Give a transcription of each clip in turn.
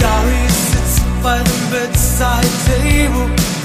Diary sits by the bedside table.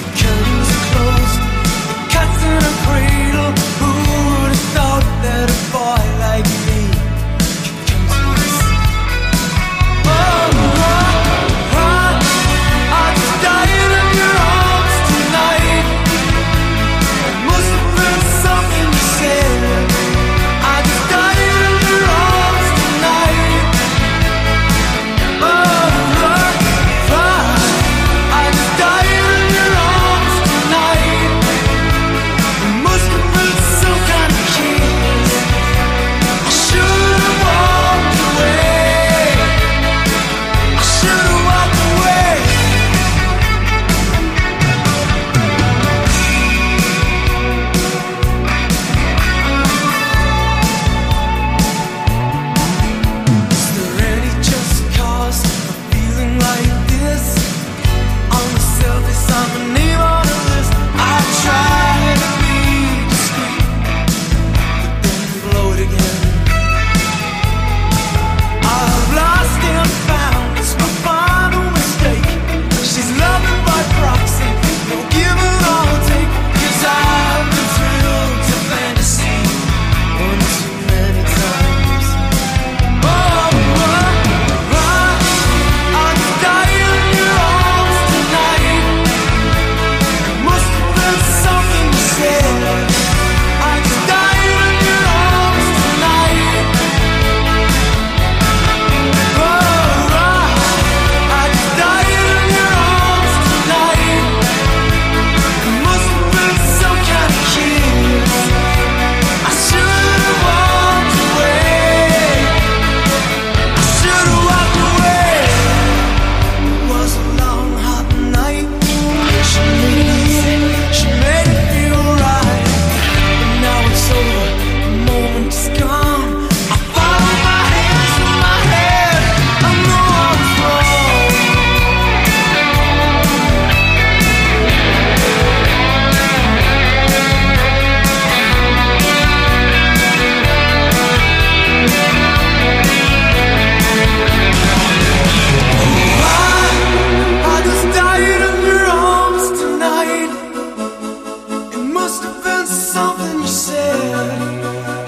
something you said.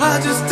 I just